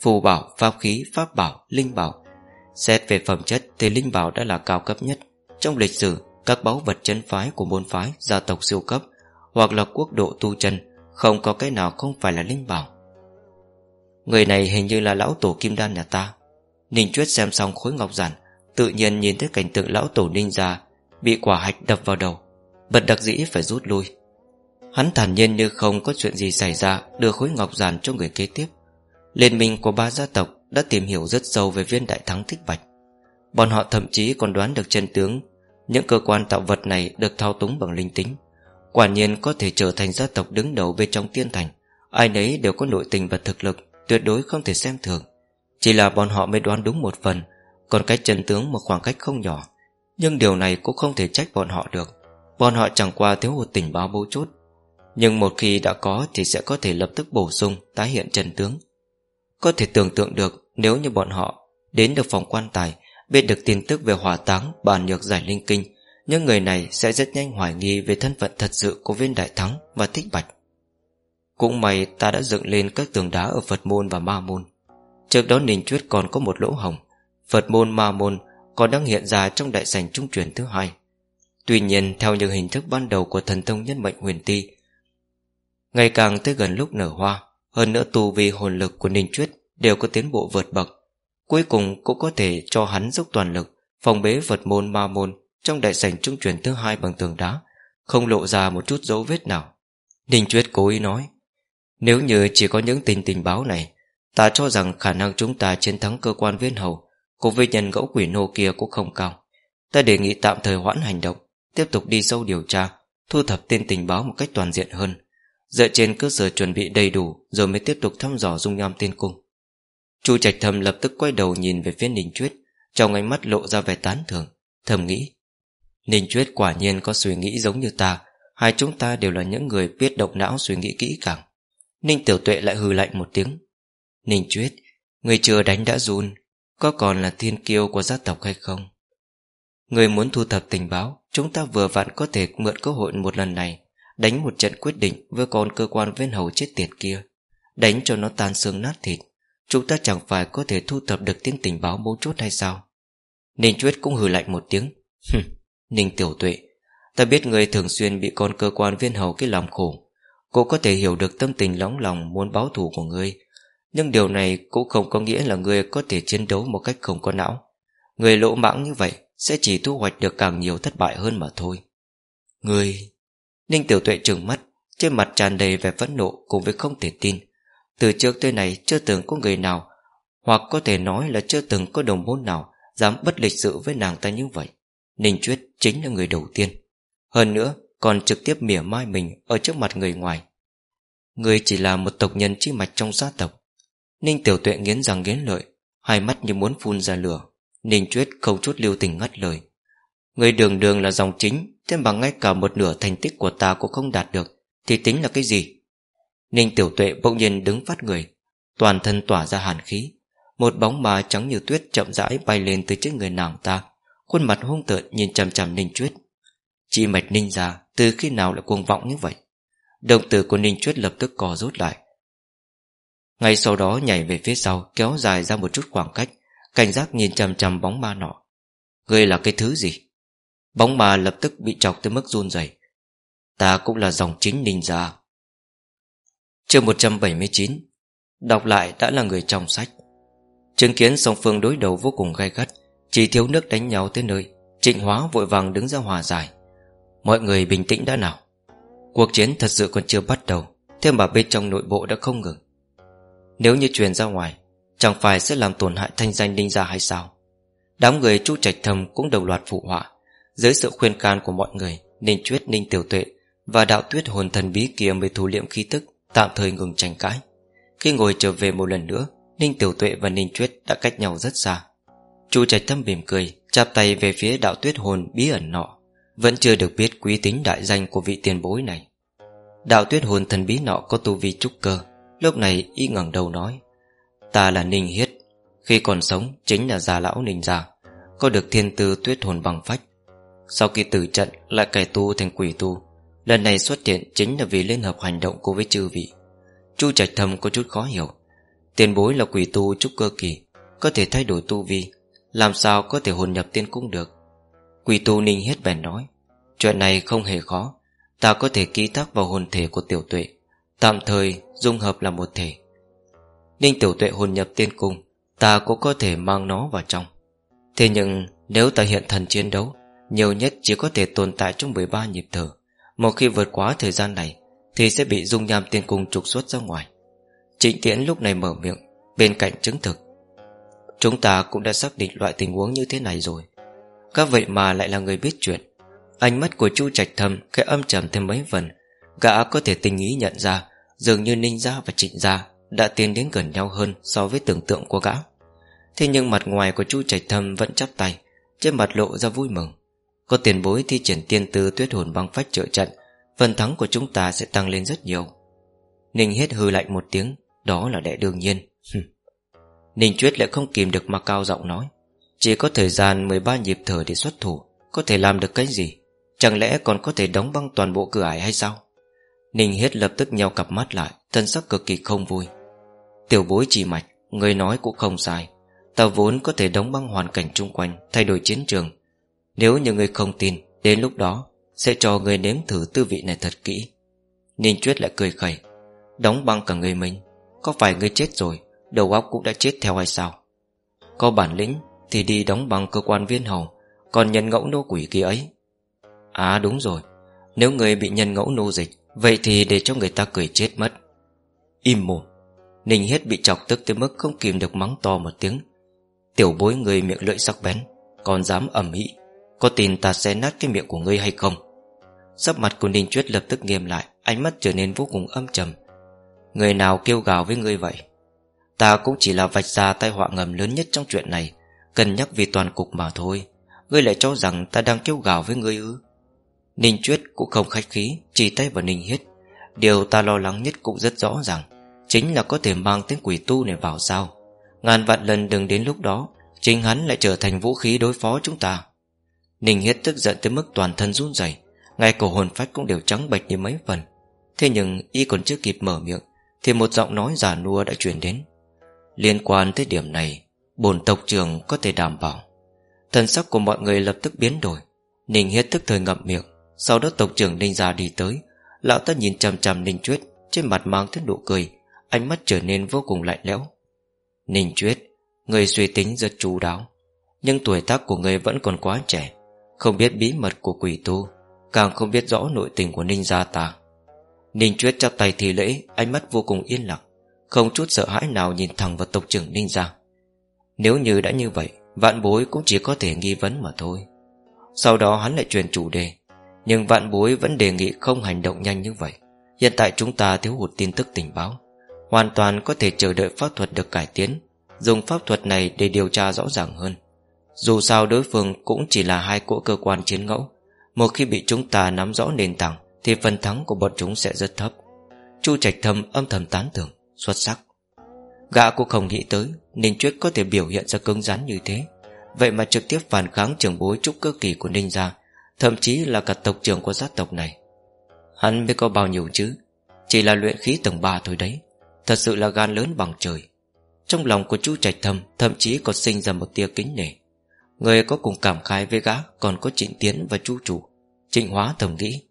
Phù bảo, pháp khí, pháp bảo, linh bảo Xét về phẩm chất thì linh bảo đã là cao cấp nhất. Trong lịch sử, Các báu vật chân phái của môn phái, Gia tộc siêu cấp, Hoặc là quốc độ tu chân, Không có cái nào không phải là linh bảo. Người này hình như là lão tổ kim đan nhà ta. Ninh Chuyết xem xong khối ngọc giản, Tự nhiên nhìn thấy cảnh tượng lão tổ ninh ra, Bị quả hạch đập vào đầu. Bật đặc dĩ phải rút lui. Hắn thản nhiên như không có chuyện gì xảy ra, Đưa khối ngọc giản cho người kế tiếp. Liên minh của ba gia tộc đã tìm hiểu rất sâu về viên đại thắng thích bạch. Bọn họ thậm chí còn đoán được chân tướng. Những cơ quan tạo vật này Được thao túng bằng linh tính. Quả nhiên có thể trở thành gia tộc đứng đầu bên trong tiên thành. Ai nấy đều có nội tình và thực lực, Tuyệt đối không thể xem thường. Chỉ là bọn họ mới đoán đúng một phần, còn cách chân tướng một khoảng cách không nhỏ. Nhưng điều này cũng không thể trách bọn họ được. Bọn họ chẳng qua thiếu hụt tình báo bấu chốt Nhưng một khi đã có Thì sẽ có thể lập tức bổ sung, Tái hiện chân tướng. Có thể tưởng tượng được nếu như bọn họ Đến được phòng quan tài Biết được tin tức về hỏa táng bàn nhược giải linh kinh Những người này sẽ rất nhanh hoài nghi Về thân phận thật sự của viên đại thắng Và thích bạch. Cũng may ta đã dựng lên các tường đá Ở Phật môn và ma môn. Trước đó Ninh Chuyết còn có một lỗ hồng Phật môn ma môn còn đang hiện ra trong đại sảnh trung truyền thứ hai. Tuy nhiên theo những hình thức ban đầu của thần thông nhân mệnh huyền ti, ngày càng tới gần lúc nở hoa, hơn nữa tu vi hồn lực của Ninh Chuyết đều có tiến bộ vượt bậc. Cuối cùng cũng có thể cho hắn dốc toàn lực phòng bế Phật môn ma môn trong đại sảnh trung truyền thứ hai bằng tường đá, không lộ ra một chút dấu vết nào. Ninh Chuyết cố ý nói, nếu như chỉ có những tình tình báo này, ta cho rằng khả năng chúng ta chiến thắng cơ quan viên hầu Cùng với nhân gẫu quỷ nô kia cũng không cao Ta đề nghị tạm thời hoãn hành động Tiếp tục đi sâu điều tra Thu thập tin tình báo một cách toàn diện hơn Dựa trên cơ sở chuẩn bị đầy đủ Rồi mới tiếp tục thăm dò dung nham tiên cung Chu trạch thầm lập tức quay đầu nhìn về phía Ninh Chuyết, Trong ánh mắt lộ ra vẻ tán thưởng, Thầm nghĩ, Ninh Chuyết quả nhiên có suy nghĩ giống như ta, Hai chúng ta đều là những người biết động não suy nghĩ kỹ càng. Ninh Tiểu Tuệ lại hừ lạnh một tiếng, Ninh Chuyết, Người chưa đánh đã run, có còn là thiên kiêu của gia tộc hay không? Người muốn thu thập tình báo, Chúng ta vừa vặn có thể mượn cơ hội một lần này, Đánh một trận quyết định Với con cơ quan viên hầu chết tiệt kia, Đánh cho nó tan xương nát thịt. Chúng ta chẳng phải có thể thu thập được tiếng tình báo mấu chốt hay sao? Ninh Chuyết cũng hừ lạnh một tiếng. Ninh Tiểu Tuệ, Ta biết người thường xuyên bị con cơ quan viên hầu cái làm khổ. Cô có thể hiểu được tâm tình nóng lòng muốn báo thù của ngươi Nhưng điều này cũng không có nghĩa là ngươi có thể chiến đấu một cách không có não. Người lỗ mãng như vậy Sẽ chỉ thu hoạch được càng nhiều thất bại hơn mà thôi. Ngươi Ninh Tiểu Tuệ trừng mắt, Trên mặt tràn đầy vẻ phẫn nộ cùng với không thể tin. Từ trước tới này chưa từng có người nào, Hoặc có thể nói là chưa từng có đồng môn nào, Dám bất lịch sự với nàng ta như vậy. Ninh Chuyết chính là người đầu tiên. Hơn nữa, còn trực tiếp mỉa mai mình Ở trước mặt người ngoài. Người chỉ là một tộc nhân chi mạch trong gia tộc. Ninh Tiểu Tuệ nghiến răng nghiến lợi, Hai mắt như muốn phun ra lửa. Ninh Chuyết không chút lưu tình ngắt lời. Người đường đường là dòng chính, Thế mà ngay cả một nửa thành tích của ta cũng không đạt được, Thì tính là cái gì? Ninh Tiểu Tuệ bỗng nhiên đứng phát người. Toàn thân tỏa ra hàn khí. Một bóng ma trắng như tuyết chậm rãi bay lên từ trước người nàng ta. Khuôn mặt hung tợn nhìn chằm chằm Ninh Chuyết. Chị mạch Ninh ra, Từ khi nào lại cuồng vọng như vậy? Động tử của Ninh Chuyết lập tức co rút lại. Ngay sau đó nhảy về phía sau, Kéo dài ra một chút khoảng cách. Cảnh giác nhìn chằm chằm bóng ma nọ. Ngươi là cái thứ gì? Bóng ma lập tức bị chọc tới mức run rẩy. Ta cũng là dòng chính ninh gia chương 179 Đọc lại đã là người trong sách. Chứng kiến song phương đối đầu vô cùng gai gắt, Chỉ thiếu nước đánh nhau tới nơi, Trịnh hóa vội vàng đứng ra hòa giải. Mọi người bình tĩnh đã nào. Cuộc chiến thật sự còn chưa bắt đầu, Thế mà bên trong nội bộ đã không ngừng. Nếu như truyền ra ngoài, Chẳng phải sẽ làm tổn hại thanh danh ninh gia hay sao? Đám người chu trạch thầm cũng đồng loạt phụ họa. Dưới sự khuyên can của mọi người, Ninh Chuyết Ninh Tiểu Tuệ Và đạo tuyết hồn thần bí kia mới thu liệm khí tức Tạm thời ngừng tranh cãi. Khi ngồi trở về một lần nữa Ninh Tiểu Tuệ và Ninh Chuyết đã cách nhau rất xa. Chu trạch thâm mỉm cười Chạp tay về phía đạo tuyết hồn bí ẩn nọ. Vẫn chưa được biết quý tính đại danh của vị tiền bối này. Đạo tuyết hồn thần bí nọ có tu vi trúc cơ Lúc này y ngẩng đầu nói Ta là Ninh Hiết Khi còn sống chính là già lão Ninh Già, Có được thiên tư tuyết hồn bằng phách. Sau khi tử trận lại cải tu thành quỷ tu Lần này xuất hiện chính là vì liên hợp hành động cô với chư vị. Chu trạch thầm có chút khó hiểu. Tiền bối là quỷ tu trúc cơ kỳ, Có thể thay đổi tu vi, Làm sao có thể hồn nhập tiên cung được? Quỷ tu ninh hết bèn nói, Chuyện này không hề khó. Ta có thể ký thác vào hồn thể của tiểu tuệ, Tạm thời dung hợp là một thể. Ninh tiểu tuệ hồn nhập tiên cung, Ta cũng có thể mang nó vào trong. Thế nhưng, nếu ta hiện thần chiến đấu, Nhiều nhất chỉ có thể tồn tại trong 13 nhịp thở. Một khi vượt quá thời gian này, Thì sẽ bị dung nham tiên cung trục xuất ra ngoài. Trịnh tiễn lúc này mở miệng, Bên cạnh chứng thực. Chúng ta cũng đã xác định loại tình huống như thế này rồi. Các vậy mà lại là người biết chuyện. Ánh mắt của chu trạch thầm Cái âm trầm thêm mấy phần. Gã có thể tình ý nhận ra, Dường như Ninh Gia và Trịnh Gia Đã tiến đến gần nhau hơn so với tưởng tượng của gã. Thế nhưng mặt ngoài của chu trạch thâm vẫn chắp tay, Trên mặt lộ ra vui mừng. Có tiền bối thi triển tiên tư tuyết hồn băng phách trợ trận, Phần thắng của chúng ta sẽ tăng lên rất nhiều. Ninh hết hư lạnh một tiếng, Đó là đệ đương nhiên. Ninh Chuyết lại không kìm được mà cao giọng nói, Chỉ có thời gian 13 nhịp thở để xuất thủ, Có thể làm được cái gì? Chẳng lẽ còn có thể đóng băng toàn bộ cửa ải hay sao? Ninh hết lập tức nheo cặp mắt lại, Thân sắc cực kỳ không vui. Tiểu bối chỉ mạch, Người nói cũng không sai. Ta vốn có thể đóng băng hoàn cảnh chung quanh, Thay đổi chiến trường nếu như người không tin, Đến lúc đó, Sẽ cho người nếm thử tư vị này thật kỹ. Ninh Chuyết lại cười khẩy, Đóng băng cả người mình. Có phải người chết rồi, Đầu óc cũng đã chết theo hay sao? Có bản lĩnh thì đi đóng băng cơ quan viên hầu, Còn nhân ngẫu nô quỷ kia ấy. À đúng rồi. Nếu người bị nhân ngẫu nô dịch, Vậy thì để cho người ta cười chết mất. Im mồm. Ninh hết bị chọc tức tới mức không kìm được mắng to một tiếng. Tiểu bối người miệng lưỡi sắc bén, Còn dám ẩm ý có tin ta sẽ nát cái miệng của ngươi hay không? Sắp mặt của Ninh Chuyết lập tức nghiêm lại, Ánh mắt trở nên vô cùng âm trầm. Người nào kêu gào với ngươi vậy? Ta cũng chỉ là vạch ra tai họa ngầm lớn nhất trong chuyện này Cần nhắc vì toàn cục mà thôi. Ngươi lại cho rằng ta đang kêu gào với ngươi ư? Ninh Chuyết cũng không khách khí, Chỉ tay vào Ninh Hiết. Điều ta lo lắng nhất cũng rất rõ ràng, Chính là có thể mang tiếng quỷ tu này vào sao? Ngàn vạn lần đừng đến lúc đó, Chính hắn lại trở thành vũ khí đối phó chúng ta. Ninh Hiết tức giận tới mức toàn thân run rẩy, Ngay cổ hồn phách cũng đều trắng bệch như mấy phần. Thế nhưng y còn chưa kịp mở miệng, Thì một giọng nói giả nua đã truyền đến. Liên quan tới điểm này Bồn tộc trường có thể đảm bảo. Thần sắc của mọi người lập tức biến đổi. Ninh Hiết tức thời ngậm miệng, Sau đó tộc trưởng Ninh gia đi tới. Lão ta nhìn chằm chằm Ninh Chuyết, Trên mặt mang thứ nụ cười, Ánh mắt trở nên vô cùng lạnh lẽo. Ninh Chuyết, Người suy tính rất chú đáo, Nhưng tuổi tác của người vẫn còn quá trẻ. Không biết bí mật của quỷ tu, Càng không biết rõ nội tình của Ninh gia ta. Ninh Chuyết chắp tay thì lễ, Ánh mắt vô cùng yên lặng, Không chút sợ hãi nào nhìn thẳng vào tộc trưởng Ninh gia. Nếu như đã như vậy, Vạn bối cũng chỉ có thể nghi vấn mà thôi. Sau đó hắn lại truyền chủ đề, Nhưng vạn bối vẫn đề nghị không hành động nhanh như vậy. Hiện tại chúng ta thiếu hụt tin tức tình báo, Hoàn toàn có thể chờ đợi pháp thuật được cải tiến, Dùng pháp thuật này để điều tra rõ ràng hơn. Dù sao đối phương cũng chỉ là hai cỗ cơ quan chiến ngẫu. Một khi bị chúng ta nắm rõ nền tảng, Thì phần thắng của bọn chúng sẽ rất thấp. Chu trạch thâm âm thầm tán thưởng, Xuất sắc. Gã cũng không nghĩ tới, Ninh Chuyết có thể biểu hiện ra cứng rắn như thế. Vậy mà trực tiếp phản kháng trưởng bối trúc cơ kỳ của Ninh gia, Thậm chí là cả tộc trưởng của giác tộc này. Hắn biết có bao nhiêu chứ? Chỉ là luyện khí tầng 3 thôi đấy. Thật sự là gan lớn bằng trời. Trong lòng của chú trạch thâm Thậm chí còn sinh ra một tia kính nể. Người có cùng cảm khái với gã Còn có trịnh tiến và chu chủ. Trịnh hóa thầm nghĩ,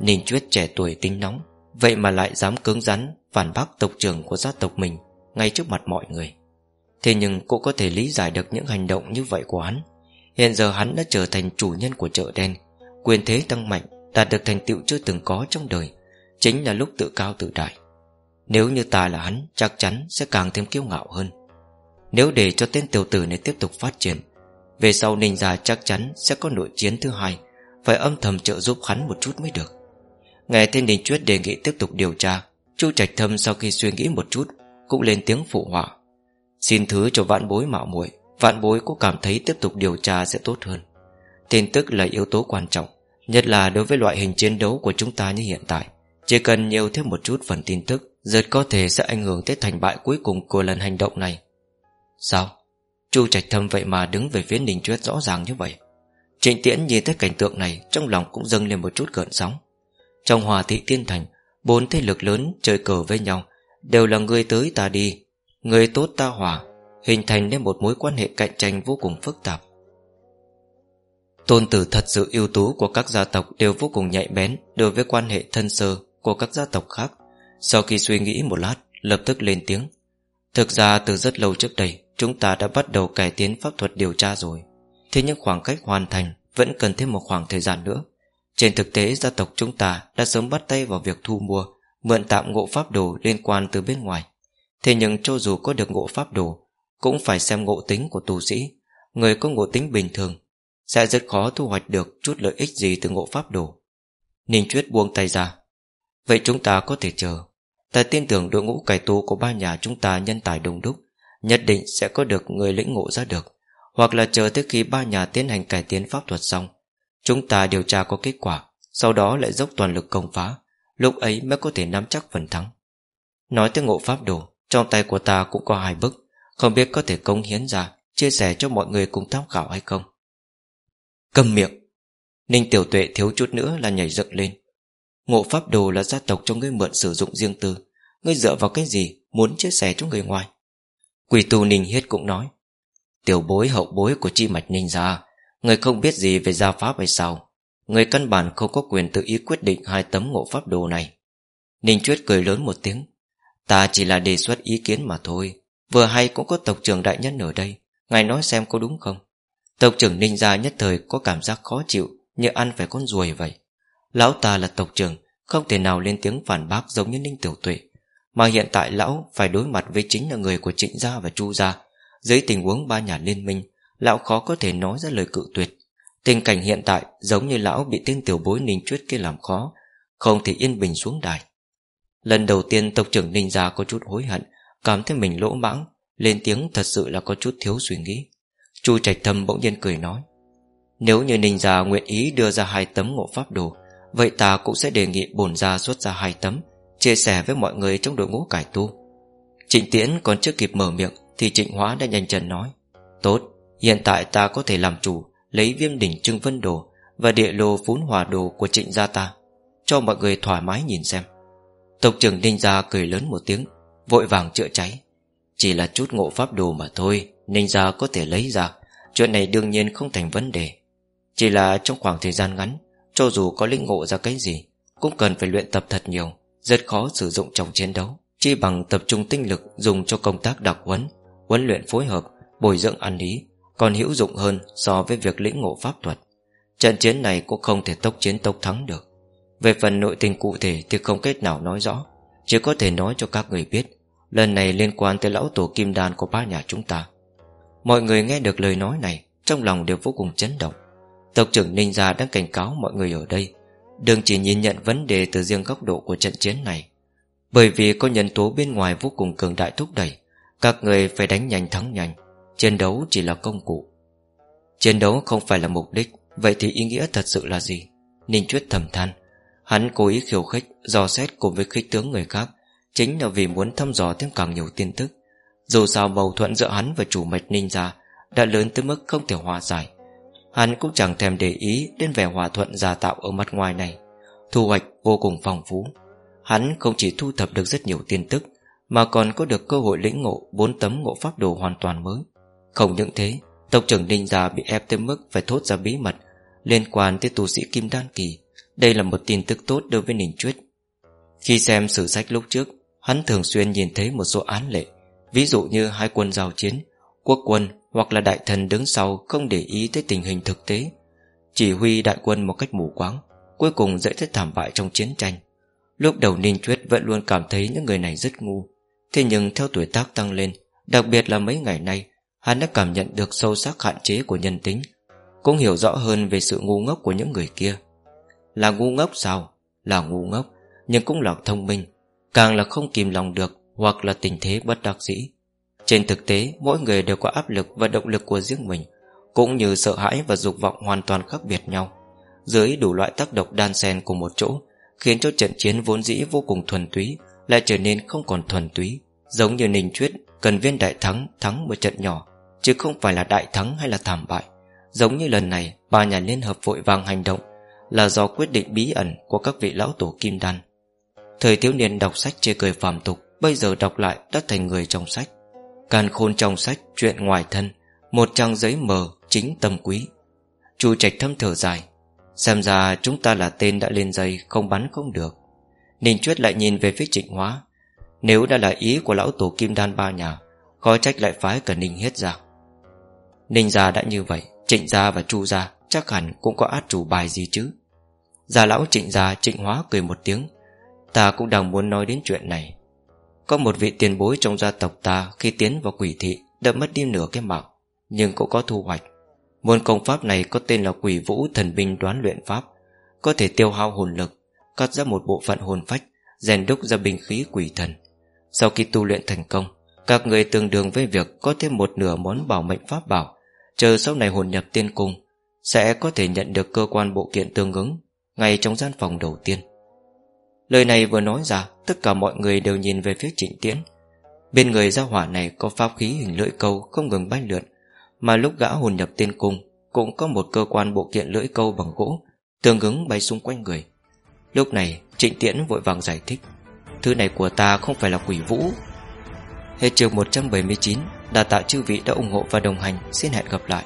Ninh Chuyết trẻ tuổi tính nóng, Vậy mà lại dám cứng rắn Phản bác tộc trưởng của gia tộc mình Ngay trước mặt mọi người. Thế nhưng cũng có thể lý giải được những hành động như vậy của hắn. Hiện giờ hắn đã trở thành chủ nhân của chợ đen, Quyền thế tăng mạnh, Đạt được thành tựu chưa từng có trong đời, Chính là lúc tự cao tự đại. Nếu như ta là hắn, Chắc chắn sẽ càng thêm kiêu ngạo hơn. Nếu để cho tên tiểu tử này tiếp tục phát triển về sau ninh gia chắc chắn Sẽ có nội chiến thứ hai, Phải âm thầm trợ giúp hắn một chút mới được. Nghe tên Ninh Chuyết đề nghị tiếp tục điều tra, Chu Trạch Thâm sau khi suy nghĩ một chút, Cũng lên tiếng phụ họa. Xin thứ cho vạn bối mạo muội, Vạn bối cũng cảm thấy tiếp tục điều tra sẽ tốt hơn. Tin tức là yếu tố quan trọng, Nhất là đối với loại hình chiến đấu của chúng ta như hiện tại. Chỉ cần nhiều thêm một chút phần tin tức, Rất có thể sẽ ảnh hưởng tới thành bại cuối cùng của lần hành động này. Sao? Chu Trạch Thâm vậy mà đứng về phía Ninh Chuyết rõ ràng như vậy. Trịnh Tiễn nhìn thấy cảnh tượng này, Trong lòng cũng dâng lên một chút gợn sóng. Trong hòa thị tiên thành, Bốn thế lực lớn chơi cờ với nhau, Đều là người tới ta đi, Người tốt ta hòa, Hình thành nên một mối quan hệ cạnh tranh vô cùng phức tạp. Tôn tử thật sự ưu tú của các gia tộc Đều vô cùng nhạy bén Đối với quan hệ thân sơ của các gia tộc khác. Sau khi suy nghĩ một lát, Lập tức lên tiếng. Thực ra từ rất lâu trước đây, Chúng ta đã bắt đầu cải tiến pháp thuật điều tra rồi. Thế nhưng khoảng cách hoàn thành Vẫn cần thêm một khoảng thời gian nữa. Trên thực tế, gia tộc chúng ta Đã sớm bắt tay vào việc thu mua, Mượn tạm ngộ pháp đồ liên quan từ bên ngoài. Thế nhưng cho dù có được ngộ pháp đồ, Cũng phải xem ngộ tính của tu sĩ. Người có ngộ tính bình thường Sẽ rất khó thu hoạch được chút lợi ích gì từ ngộ pháp đồ. Ninh Chuyết buông tay ra. Vậy chúng ta có thể chờ. Ta tin tưởng đội ngũ cải tu của ba nhà chúng ta nhân tài đông đúc, Nhất định sẽ có được người lĩnh ngộ ra được, Hoặc là chờ tới khi ba nhà tiến hành cải tiến pháp thuật xong, Chúng ta điều tra có kết quả, Sau đó lại dốc toàn lực công phá, Lúc ấy mới có thể nắm chắc phần thắng. Nói tới ngộ pháp đồ, trong tay của ta cũng có hai bức, Không biết có thể công hiến ra, Chia sẻ cho mọi người cùng tham khảo hay không. Cầm miệng! Ninh tiểu tuệ thiếu chút nữa là nhảy dựng lên. Ngộ pháp đồ là gia tộc cho ngươi mượn sử dụng riêng tư. Ngươi dựa vào cái gì Muốn chia sẻ cho người ngoài? Quỷ tù Ninh Hiết cũng nói, Tiểu bối, hậu bối của chi mạch Ninh gia Người không biết gì về gia pháp hay sao? Người căn bản không có quyền tự ý quyết định Hai tấm ngộ pháp đồ này. Ninh Chuyết cười lớn một tiếng, Ta chỉ là đề xuất ý kiến mà thôi. Vừa hay cũng có tộc trưởng đại nhân ở đây, Ngài nói xem có đúng không? Tộc trưởng ninh gia nhất thời có cảm giác khó chịu Như ăn phải con ruồi vậy. Lão ta là tộc trưởng, Không thể nào lên tiếng phản bác giống như ninh tiểu tuệ. Mà hiện tại lão phải đối mặt với chính là người của trịnh gia và chu gia. Dưới tình huống ba nhà liên minh, Lão khó có thể nói ra lời cự tuyệt. Tình cảnh hiện tại giống như lão bị tên tiểu bối ninh chuyết kia làm khó, Không thể yên bình xuống đài. Lần đầu tiên tộc trưởng Ninh Gia có chút hối hận, Cảm thấy mình lỗ mãng, Lên tiếng thật sự là có chút thiếu suy nghĩ. Chu Trạch Thâm bỗng nhiên cười nói, Nếu như Ninh Gia nguyện ý đưa ra hai tấm ngộ pháp đồ Vậy ta cũng sẽ đề nghị bổn gia xuất ra hai tấm Chia sẻ với mọi người trong đội ngũ cải tu. Trịnh Tiễn còn chưa kịp mở miệng Thì Trịnh Hóa đã nhanh chân nói Tốt, hiện tại ta có thể làm chủ Lấy viêm đỉnh trưng vân đồ Và địa lô phún hòa đồ của trịnh gia ta Cho mọi người thoải mái nhìn xem. Tộc trưởng Ninh Gia cười lớn một tiếng Vội vàng chữa cháy. Chỉ là chút ngộ pháp đồ mà thôi Ninh Gia có thể lấy ra Chuyện này đương nhiên không thành vấn đề. Chỉ là trong khoảng thời gian ngắn cho dù có lĩnh ngộ ra cái gì, Cũng cần phải luyện tập thật nhiều, Rất khó sử dụng trong chiến đấu. Chỉ bằng tập trung tinh lực dùng cho công tác đặc huấn Huấn luyện phối hợp, Bồi dưỡng ăn ý, Còn hữu dụng hơn so với việc lĩnh ngộ pháp thuật. Trận chiến này cũng không thể tốc chiến tốc thắng được. Về phần nội tình cụ thể Thì không kết nào nói rõ, Chỉ có thể nói cho các người biết, Lần này liên quan tới lão tổ kim đan của ba nhà chúng ta. Mọi người nghe được lời nói này, Trong lòng đều vô cùng chấn động. Tộc trưởng Ninh đang cảnh cáo mọi người ở đây. Đừng chỉ nhìn nhận vấn đề từ riêng góc độ của trận chiến này. Bởi vì có nhân tố bên ngoài vô cùng cường đại thúc đẩy, Các người phải đánh nhanh thắng nhanh. Chiến đấu chỉ là công cụ. Chiến đấu không phải là mục đích, Vậy thì ý nghĩa thật sự là gì? Ninh Chuyết thầm than. Hắn cố ý khiêu khích, Dò xét cùng với khích tướng người khác, Chính là vì muốn thăm dò thêm càng nhiều tin tức. Dù sao mâu thuẫn giữa hắn và chủ mạch ninja Đã lớn tới mức không thể hòa giải. Hắn cũng chẳng thèm để ý Đến vẻ hòa thuận giả tạo ở mặt ngoài này. Thu hoạch vô cùng phong phú. Hắn không chỉ thu thập được rất nhiều tin tức, Mà còn có được cơ hội lĩnh ngộ Bốn tấm ngộ pháp đồ hoàn toàn mới. Không những thế, Tộc trưởng Ninh già bị ép tới mức phải thốt ra bí mật Liên quan tới tu sĩ Kim Đan Kỳ. Đây là một tin tức tốt đối với Ninh Chuyết. Khi xem sử sách lúc trước, Hắn thường xuyên nhìn thấy một số án lệ, Ví dụ như hai quân giao chiến Quốc quân hoặc là đại thần đứng sau Không để ý tới tình hình thực tế. Chỉ huy đại quân một cách mù quáng, Cuối cùng dẫn tới thảm bại trong chiến tranh. Lúc đầu Ninh Chuyết vẫn luôn cảm thấy Những người này rất ngu. Thế nhưng theo tuổi tác tăng lên, Đặc biệt là mấy ngày nay, Hắn đã cảm nhận được sâu sắc hạn chế của nhân tính, Cũng hiểu rõ hơn về sự ngu ngốc của những người kia. Là ngu ngốc sao? Là ngu ngốc, Nhưng cũng là thông minh, Càng là không kìm lòng được Hoặc là tình thế bất đắc dĩ. Trên thực tế, mỗi người đều có áp lực Và động lực của riêng mình, Cũng như sợ hãi và dục vọng hoàn toàn khác biệt nhau. Dưới đủ loại tác động đan xen cùng một chỗ, Khiến cho trận chiến vốn dĩ vô cùng thuần túy Lại trở nên không còn thuần túy, Giống như Ninh Chuyết Cần viên đại thắng thắng một trận nhỏ, Chứ không phải là đại thắng hay là thảm bại. Giống như lần này, Ba nhà liên hợp vội vàng hành động Là do quyết định bí ẩn của các vị lão tổ kim đan. Thời thiếu niên đọc sách chê cười phàm tục, Bây giờ đọc lại đã thành người trong sách. Càn khôn trong sách chuyện ngoài thân, Một trang giấy mờ chính tâm quý. Chu trạch thâm thở dài, Xem ra chúng ta là tên đã lên dây Không bắn không được. Ninh Chuyết lại nhìn về phía trịnh hóa, Nếu đã là ý của lão tổ kim đan ba nhà, Khó trách lại phái cả Ninh hết ra. Ninh gia đã như vậy, Trịnh gia và chu gia chắc hẳn cũng có át chủ bài gì chứ? Già lão trịnh gia trịnh hóa cười một tiếng, Ta cũng đang muốn nói đến chuyện này. Có một vị tiền bối trong gia tộc ta Khi tiến vào quỷ thị Đã mất đi nửa cái mạng, Nhưng cũng có thu hoạch. Môn công pháp này có tên là quỷ vũ thần binh đoán luyện pháp, Có thể tiêu hao hồn lực, Cắt ra một bộ phận hồn phách, rèn đúc ra binh khí quỷ thần. Sau khi tu luyện thành công, Các người tương đương với việc có thêm một nửa món bảo mệnh pháp bảo, Chờ sau này hồn nhập tiên cung, Sẽ có thể nhận được cơ quan bộ kiện tương ứng Ngay trong gian phòng đầu tiên. Lời này vừa nói ra Tất cả mọi người đều nhìn về phía trịnh tiễn. Bên người gia hỏa này có pháp khí hình lưỡi câu Không ngừng bay lượn, Mà lúc gã hồn nhập tiên cung Cũng có một cơ quan bộ kiện lưỡi câu bằng gỗ Tương ứng bay xung quanh người. Lúc này, trịnh tiễn vội vàng giải thích, Thứ này của ta không phải là quỷ vũ. Hết chiều 179 Đà tạ chư vị đã ủng hộ và đồng hành. Xin hẹn gặp lại.